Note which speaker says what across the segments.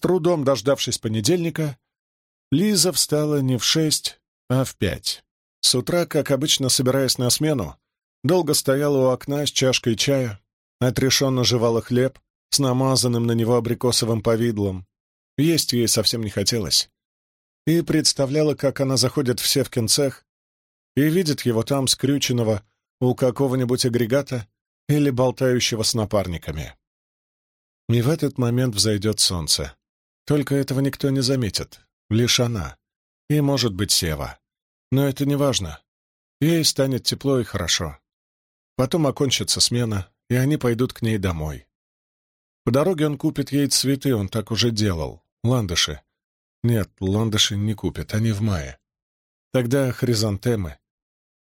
Speaker 1: трудом дождавшись понедельника, Лиза встала не в шесть, а в пять. С утра, как обычно, собираясь на смену, долго стояла у окна с чашкой чая, отрешенно жевала хлеб с намазанным на него абрикосовым повидлом. Есть ей совсем не хотелось. И представляла, как она заходит в Севкин цех и видит его там скрюченного у какого-нибудь агрегата или болтающего с напарниками. И в этот момент взойдет солнце. Только этого никто не заметит, лишь она. И, может быть, Сева. Но это не важно. Ей станет тепло и хорошо. Потом окончится смена, и они пойдут к ней домой. По дороге он купит ей цветы, он так уже делал. Ландыши. Нет, ландыши не купит, они в мае. Тогда хризантемы.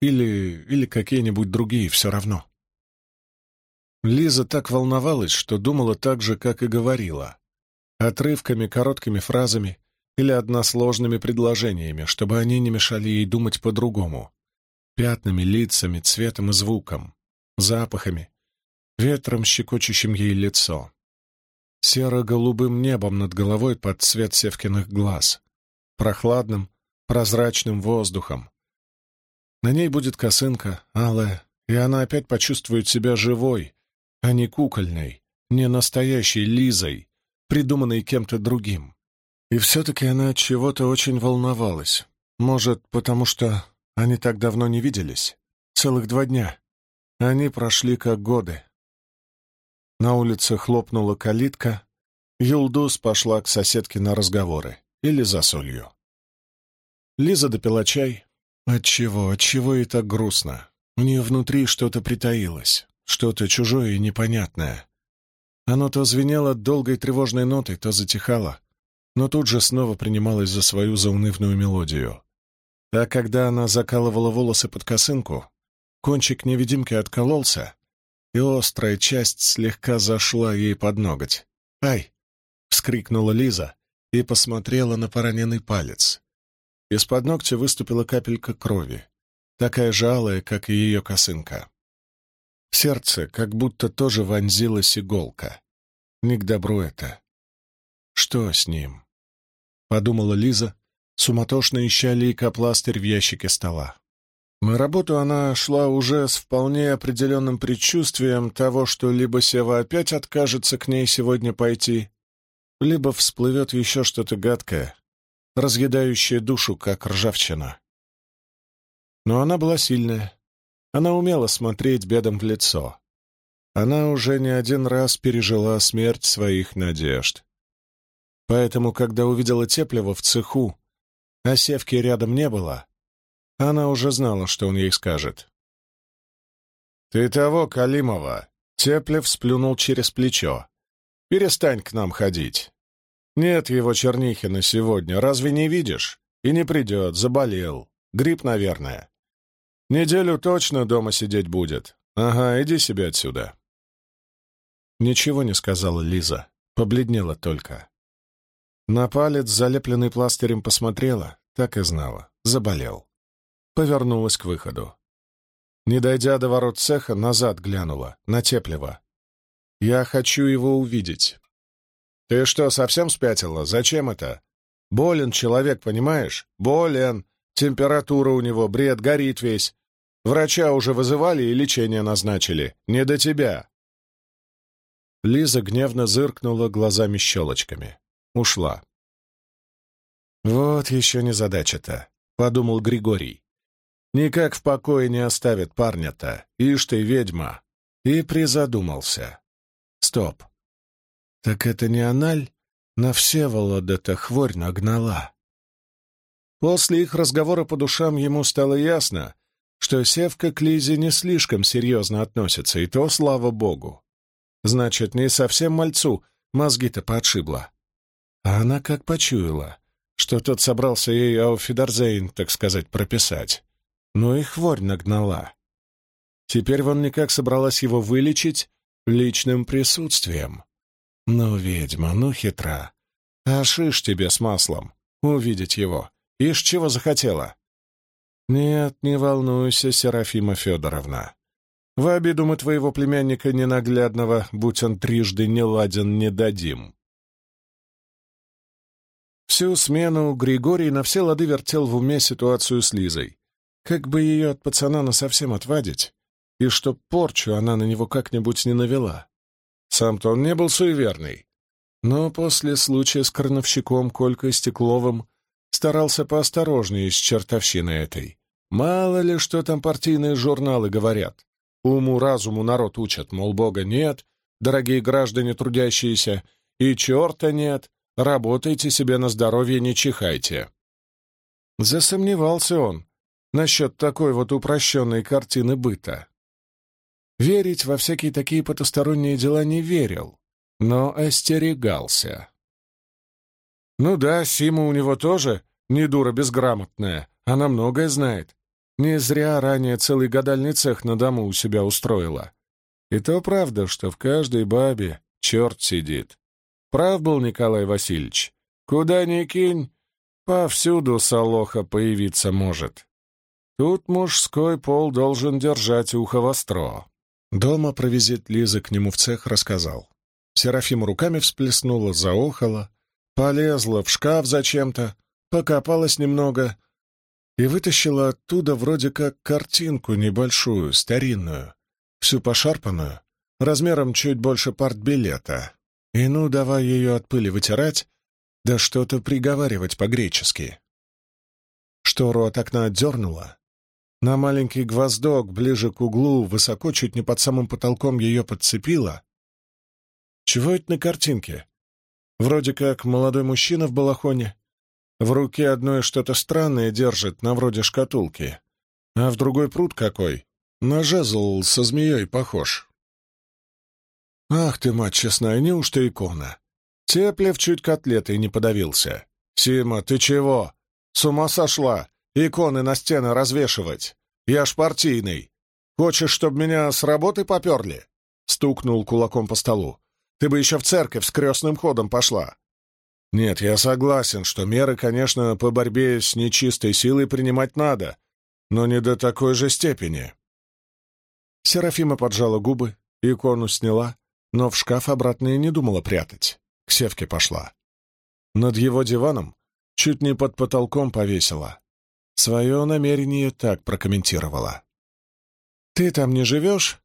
Speaker 1: Или, или какие-нибудь другие, все равно. Лиза так волновалась, что думала так же, как и говорила. Отрывками, короткими фразами или односложными предложениями, чтобы они не мешали ей думать по-другому. Пятнами, лицами, цветом и звуком, запахами, ветром, щекочущим ей лицо. Серо-голубым небом над головой под цвет Севкиных глаз, прохладным, прозрачным воздухом. На ней будет косынка, алая, и она опять почувствует себя живой, а не кукольной, не настоящей Лизой, придуманной кем-то другим. И все-таки она от чего-то очень волновалась. Может, потому что они так давно не виделись? Целых два дня. Они прошли как годы. На улице хлопнула калитка. Юлдус пошла к соседке на разговоры. Или за солью. Лиза допила чай. Отчего, отчего и так грустно? У нее внутри что-то притаилось. Что-то чужое и непонятное. Оно то звенело долгой тревожной нотой, то затихало, но тут же снова принималось за свою заунывную мелодию. А когда она закалывала волосы под косынку, кончик невидимки откололся, и острая часть слегка зашла ей под ноготь. «Ай!» — вскрикнула Лиза и посмотрела на пораненный палец. Из-под ногтя выступила капелька крови, такая же алая, как и ее косынка. Сердце как будто тоже вонзилась иголка. Не к добру это. Что с ним? Подумала Лиза, суматошно ища лейкопластырь в ящике стола. На работу она шла уже с вполне определенным предчувствием того, что либо Сева опять откажется к ней сегодня пойти, либо всплывет еще что-то гадкое, разъедающее душу, как ржавчина. Но она была сильная, она умела смотреть бедам в лицо. Она уже не один раз пережила смерть своих надежд. Поэтому, когда увидела Теплева в цеху, а Севки рядом не было, она уже знала, что он ей скажет. «Ты того, Калимова!» — Теплев сплюнул через плечо. «Перестань к нам ходить. Нет его Чернихина сегодня, разве не видишь? И не придет, заболел. Грипп, наверное. Неделю точно дома сидеть будет. Ага, иди себе отсюда. Ничего не сказала Лиза, побледнела только. На палец, залепленный пластырем, посмотрела, так и знала, заболел. Повернулась к выходу. Не дойдя до ворот цеха, назад глянула, на Теплева. «Я хочу его увидеть». «Ты что, совсем спятила? Зачем это? Болен человек, понимаешь? Болен. Температура у него, бред, горит весь. Врача уже вызывали и лечение назначили. Не до тебя. Лиза гневно зыркнула глазами-щелочками. Ушла. «Вот еще не задача-то», — подумал Григорий. «Никак в покое не оставит парня-то. Ишь ты, ведьма!» И призадумался. «Стоп. Так это не Аналь на Всеволода-то хворь нагнала?» После их разговора по душам ему стало ясно, что Севка к Лизе не слишком серьезно относится, и то слава богу. Значит, не совсем мальцу мозги-то подшибла. А она как почуяла, что тот собрался ей Ауфидарзейн, так сказать, прописать. Ну и хворь нагнала. Теперь вон никак собралась его вылечить личным присутствием. Ну, ведьма, ну хитра. А шиш тебе с маслом, увидеть его. Ишь, чего захотела? Нет, не волнуйся, Серафима Федоровна. В обиду мы твоего племянника ненаглядного, будь он трижды не ладен, не дадим. Всю смену Григорий на все лады вертел в уме ситуацию с Лизой. Как бы ее от пацана на совсем отвадить, и чтоб порчу она на него как-нибудь не навела. Сам-то он не был суеверный, но после случая с крановщиком Колькой Стекловым старался поосторожнее с чертовщиной этой. Мало ли, что там партийные журналы говорят. Уму-разуму народ учат, мол, Бога нет, дорогие граждане трудящиеся, и черта нет, работайте себе на здоровье, не чихайте. Засомневался он насчет такой вот упрощенной картины быта. Верить во всякие такие потусторонние дела не верил, но остерегался. Ну да, Сима у него тоже не дура безграмотная, она многое знает. Не зря ранее целый гадальный цех на дому у себя устроила. И то правда, что в каждой бабе черт сидит. Прав был Николай Васильевич. Куда ни кинь, повсюду солоха появиться может. Тут мужской пол должен держать ухо востро. Дома про Лизы к нему в цех рассказал. Серафима руками всплеснула, заохала, полезла в шкаф зачем-то, покопалась немного и вытащила оттуда вроде как картинку небольшую, старинную, всю пошарпанную, размером чуть больше партбилета. И ну, давай ее от пыли вытирать, да что-то приговаривать по-гречески. Штору от окна отдернула. На маленький гвоздок, ближе к углу, высоко, чуть не под самым потолком, ее подцепила. Чего это на картинке? Вроде как молодой мужчина в балахоне. В руке одной что-то странное держит, на вроде шкатулки. А в другой пруд какой, на жезл со змеей похож. Ах ты, мать честная, неужто икона? Теплев чуть котлетой не подавился. «Сима, ты чего? С ума сошла? Иконы на стены развешивать? Я ж партийный. Хочешь, чтобы меня с работы поперли?» Стукнул кулаком по столу. «Ты бы еще в церковь с крестным ходом пошла». «Нет, я согласен, что меры, конечно, по борьбе с нечистой силой принимать надо, но не до такой же степени». Серафима поджала губы, икону сняла, но в шкаф обратно и не думала прятать. К Севке пошла. Над его диваном чуть не под потолком повесила. Свое намерение так прокомментировала. «Ты там не живешь?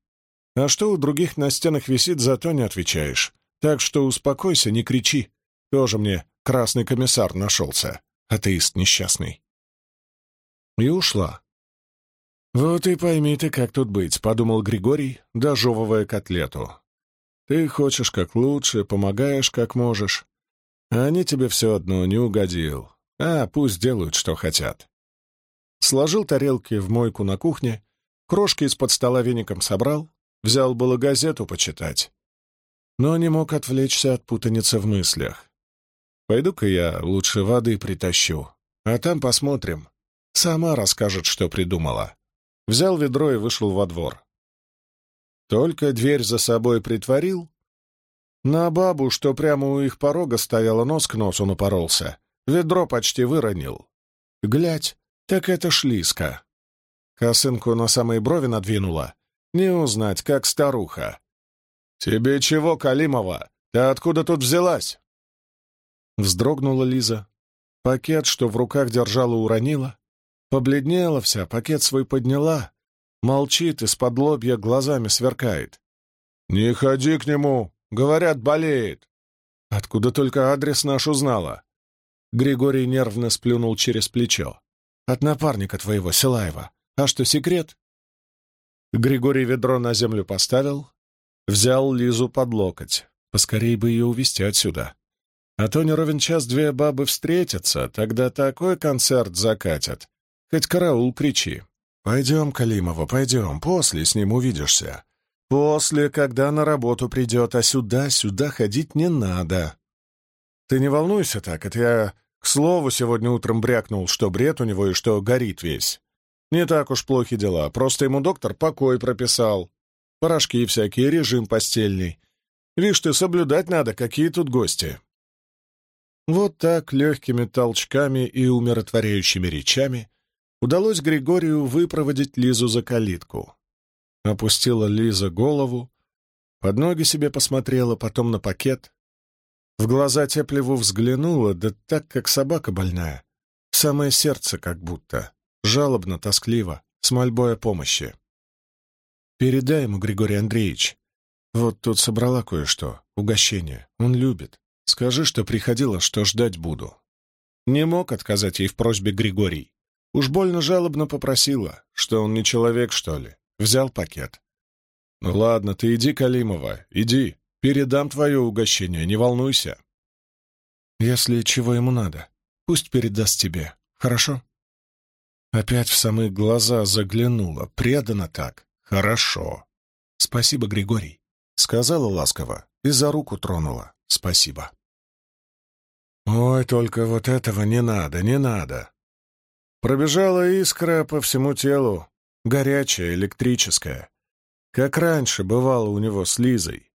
Speaker 1: А что у других на стенах висит, зато не отвечаешь. Так что успокойся, не кричи. Тоже мне красный комиссар нашелся, атеист несчастный». И ушла, «Вот и пойми ты, как тут быть», — подумал Григорий, дожевывая котлету. «Ты хочешь как лучше, помогаешь как можешь, а они тебе все одно не угодил. А пусть делают, что хотят». Сложил тарелки в мойку на кухне, крошки из-под стола веником собрал, взял было газету почитать, но не мог отвлечься от путаницы в мыслях. «Пойду-ка я лучше воды притащу, а там посмотрим. Сама расскажет, что придумала» взял ведро и вышел во двор. Только дверь за собой притворил. На бабу, что прямо у их порога стояла, нос к носу напоролся. Ведро почти выронил. Глядь, так это шлиска. Косынку на самые брови надвинула. Не узнать, как старуха. «Тебе чего, Калимова? Ты откуда тут взялась?» Вздрогнула Лиза. Пакет, что в руках держала, уронила. Побледнела вся, пакет свой подняла. Молчит, из-под лобья глазами сверкает. «Не ходи к нему! Говорят, болеет!» Откуда только адрес наш узнала? Григорий нервно сплюнул через плечо. «От напарника твоего, Силаева. А что, секрет?» Григорий ведро на землю поставил, взял Лизу под локоть. Поскорей бы ее увезти отсюда. А то не ровен час две бабы встретятся, тогда такой концерт закатят, Хоть караул кричи. Пойдем, Калимова, пойдем, после с ним увидишься. После, когда на работу придет, а сюда-сюда ходить не надо. Ты не волнуйся так, это я, к слову, сегодня утром брякнул, что бред у него и что горит весь. Не так уж плохи дела, просто ему доктор покой прописал. Порошки всякие, режим постельный. Видишь ты, соблюдать надо, какие тут гости. Вот так, легкими толчками и умиротворяющими речами удалось Григорию выпроводить Лизу за калитку. Опустила Лиза голову, под ноги себе посмотрела, потом на пакет. В глаза Теплеву взглянула, да так, как собака больная. В самое сердце как будто. Жалобно, тоскливо, с мольбой о помощи. «Передай ему, Григорий Андреевич. Вот тут собрала кое-что, угощение. Он любит. Скажи, что приходила, что ждать буду». Не мог отказать ей в просьбе Григорий. Уж больно жалобно попросила, что он не человек, что ли. Взял пакет. «Ну ладно, ты иди, Калимова, иди. Передам твое угощение, не волнуйся». «Если чего ему надо, пусть передаст тебе, хорошо?» Опять в самые глаза заглянула, предана так. «Хорошо. Спасибо, Григорий», — сказала ласково и за руку тронула. «Спасибо». «Ой, только вот этого не надо, не надо». Пробежала искра по всему телу, горячая, электрическая, как раньше бывало у него с Лизой.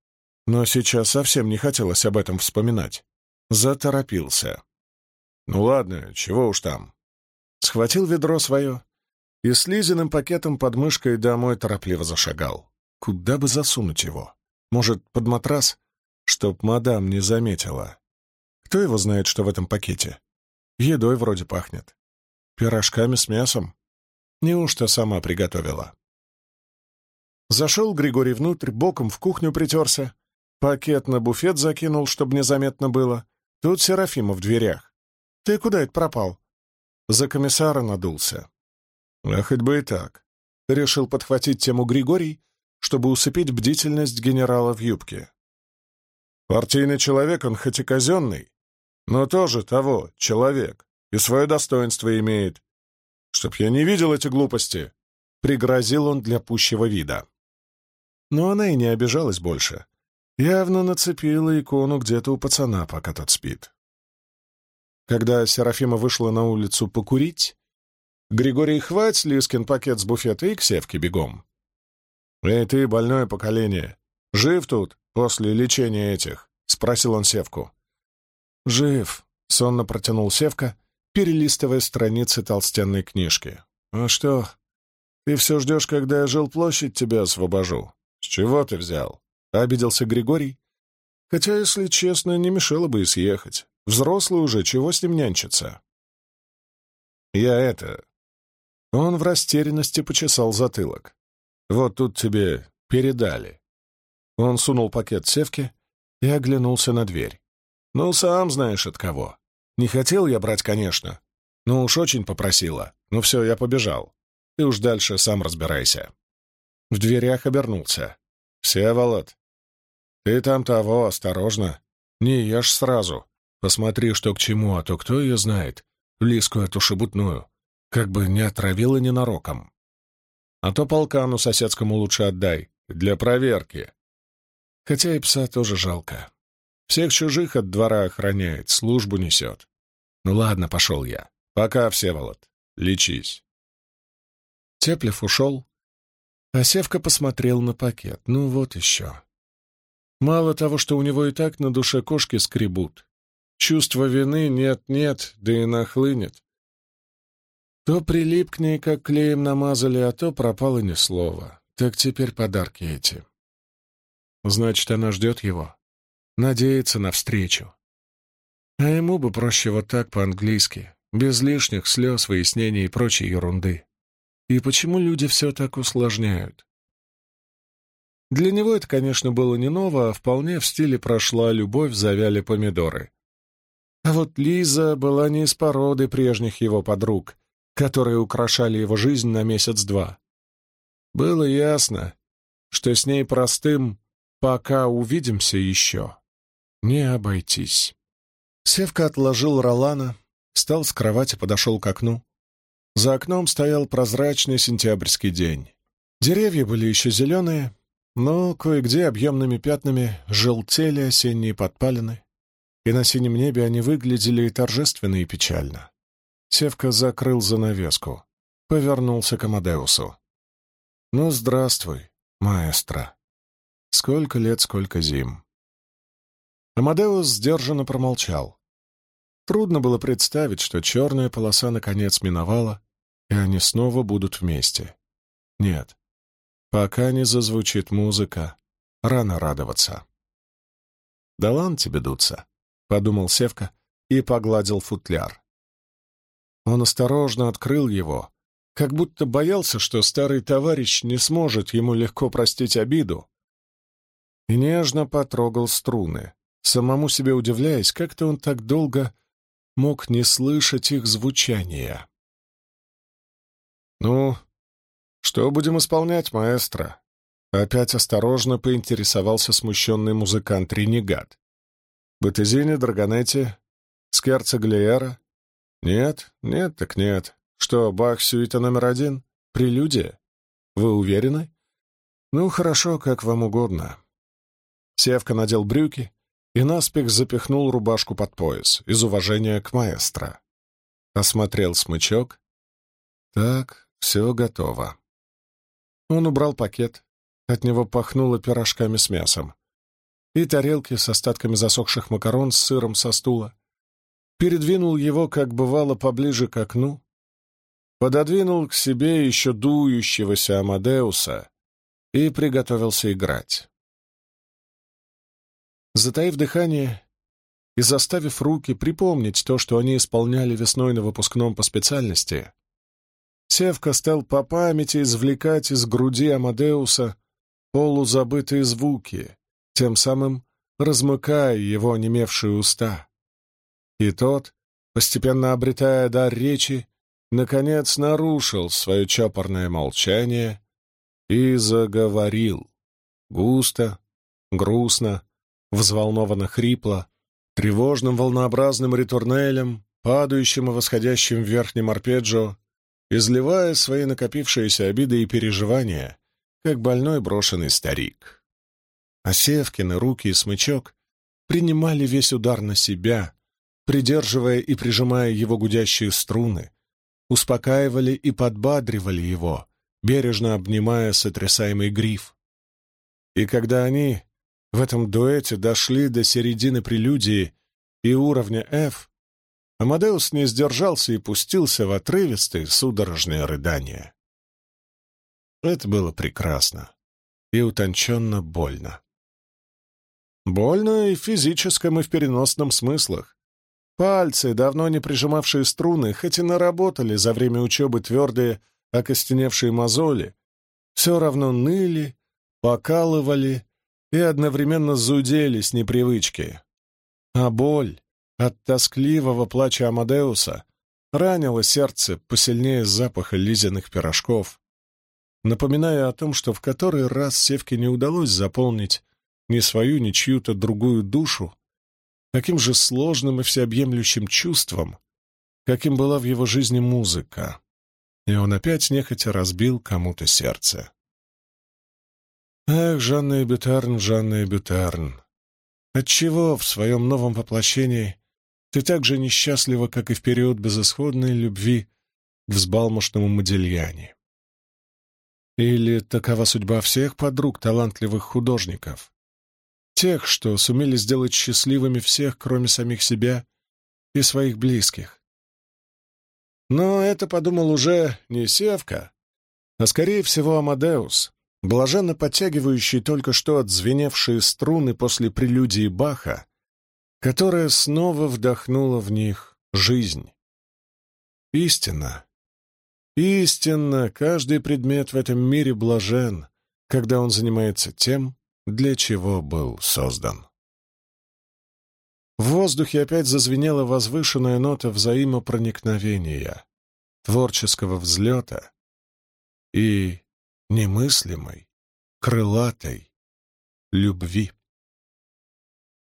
Speaker 1: Но сейчас совсем не хотелось об этом вспоминать. Заторопился. Ну ладно, чего уж там. Схватил ведро свое и с Лизиным пакетом под мышкой домой торопливо зашагал. Куда бы засунуть его? Может, под матрас? Чтоб мадам не заметила. Кто его знает, что в этом пакете? Едой вроде пахнет. Пирожками с мясом. Неужто сама приготовила? Зашел Григорий внутрь, боком в кухню притерся, пакет на буфет закинул, чтобы незаметно было. Тут Серафима в дверях. «Ты куда это пропал?» За комиссара надулся. «А хоть бы и так», — решил подхватить тему Григорий, чтобы усыпить бдительность генерала в юбке. «Партийный человек, он хоть и казенный, но тоже того, человек, и свое достоинство имеет. Чтоб я не видел эти глупости», — пригрозил он для пущего вида. Но она и не обижалась больше. Явно нацепила икону где-то у пацана, пока тот спит. Когда Серафима вышла на улицу покурить, Григорий хвать Лискин пакет с буфета и к Севке бегом. «Эй ты, больное поколение, жив тут после лечения этих?» — спросил он Севку. «Жив», — сонно протянул Севка, перелистывая страницы толстенной книжки. «А что, ты все ждешь, когда я жил площадь, тебя освобожу?» «С чего ты взял?» — обиделся Григорий. «Хотя, если честно, не мешало бы и съехать. Взрослый уже, чего с ним нянчиться?» «Я это...» Он в растерянности почесал затылок. «Вот тут тебе передали». Он сунул пакет Севке и оглянулся на дверь. «Ну, сам знаешь от кого. Не хотел я брать, конечно. Но уж очень попросила. Ну все, я побежал. Ты уж дальше сам разбирайся». В дверях обернулся. «Всеволод, ты там того, осторожно. Не ешь сразу. Посмотри, что к чему, а то кто ее знает. Лиску эту шебутную. Как бы не отравила ненароком. А то полкану соседскому лучше отдай. Для проверки. Хотя и пса тоже жалко. Всех чужих от двора охраняет, службу несет. Ну ладно, пошел я. Пока, Всеволод. Лечись. Теплев ушел, а Севка посмотрел на пакет. Ну вот еще. Мало того, что у него и так на душе кошки скребут. Чувство вины нет-нет, да и нахлынет. То прилип к ней, как клеем намазали, а то пропало ни слова. Так теперь подарки эти. Значит, она ждет его. Надеется на встречу. А ему бы проще вот так по-английски, без лишних слез, выяснений и прочей ерунды. И почему люди все так усложняют? Для него это, конечно, было не ново, а вполне в стиле прошла любовь, завяли помидоры. А вот Лиза была не из породы прежних его подруг, которые украшали его жизнь на месяц-два. Было ясно, что с ней простым «пока увидимся еще» не обойтись. Севка отложил Ролана, встал с кровати, подошел к окну. За окном стоял прозрачный сентябрьский день. Деревья были еще зеленые, но кое-где объемными пятнами желтели осенние подпалины, и на синем небе они выглядели и торжественно, и печально. Севка закрыл занавеску, повернулся к Амадеусу. «Ну, здравствуй, маэстро. Сколько лет, сколько зим». Амадеус сдержанно промолчал. Трудно было представить, что черная полоса наконец миновала, и они снова будут вместе. Нет, пока не зазвучит музыка, рано радоваться. Да ладно тебе дуться. — подумал Севка и погладил футляр. Он осторожно открыл его, как будто боялся, что старый товарищ не сможет ему легко простить обиду, и нежно потрогал струны, самому себе удивляясь, как-то он так долго мог не слышать их звучания. «Ну, что будем исполнять, маэстро?» Опять осторожно поинтересовался смущенный музыкант Ренегат. «Батезини, Драгонетти, Скерца Глиера?» «Нет, нет, так нет. Что, Бах, сюита номер один? Прелюдия? Вы уверены?» «Ну, хорошо, как вам угодно». Севка надел брюки и наспех запихнул рубашку под пояс из уважения к маэстро. Осмотрел смычок. Так, все готово. Он убрал пакет, от него пахнуло пирожками с мясом. И тарелки с остатками засохших макарон с сыром со стула. Передвинул его, как бывало, поближе к окну. Пододвинул к себе еще дующегося Амадеуса и приготовился играть. Затаив дыхание и заставив руки припомнить то, что они исполняли весной на выпускном по специальности, Севка стал по памяти извлекать из груди Амадеуса полузабытые звуки, тем самым размыкая его онемевшие уста. И тот, постепенно обретая дар речи, наконец нарушил свое чопорное молчание и заговорил. Густо, грустно, взволнованно хрипло, тревожным волнообразным ритурнелем, падающим и восходящим в верхнем арпеджио, изливая свои накопившиеся обиды и переживания как больной брошенный старик. А Севкины руки и смычок принимали весь удар на себя, придерживая и прижимая его гудящие струны, успокаивали и подбадривали его, бережно обнимая сотрясаемый гриф. И когда они в этом дуэте дошли до середины прелюдии и уровня F, Амадеус не сдержался и пустился в отрывистые судорожные рыдания. Это было прекрасно и утонченно больно. Больно и в физическом, и в переносном смыслах. Пальцы, давно не прижимавшие струны, хоть и наработали за время учебы твердые, окостеневшие мозоли, все равно ныли, покалывали и одновременно зудели с непривычки. А боль от тоскливого плача Амадеуса ранила сердце посильнее запаха лизяных пирожков, напоминая о том, что в который раз Севке не удалось заполнить ни свою, ни чью-то другую душу таким же сложным и всеобъемлющим чувством, каким была в его жизни музыка. И он опять нехотя разбил кому-то сердце. Эх, Жанна и Бютерн, Жанна и Бютерн, отчего в своем новом воплощении ты так же несчастлива, как и в период безысходной любви к взбалмошному Модельяне? Или такова судьба всех подруг талантливых художников? Тех, что сумели сделать счастливыми всех, кроме самих себя и своих близких. Но это подумал уже не Севка, а скорее всего Амадеус, блаженно подтягивающий только что отзвеневшие струны после прелюдии Баха, которая снова вдохнула в них жизнь. Истина, Истинно, каждый предмет в этом мире блажен, когда он занимается тем, для чего был создан. В воздухе опять зазвенела возвышенная нота взаимопроникновения, творческого взлета и немыслимой, крылатой любви.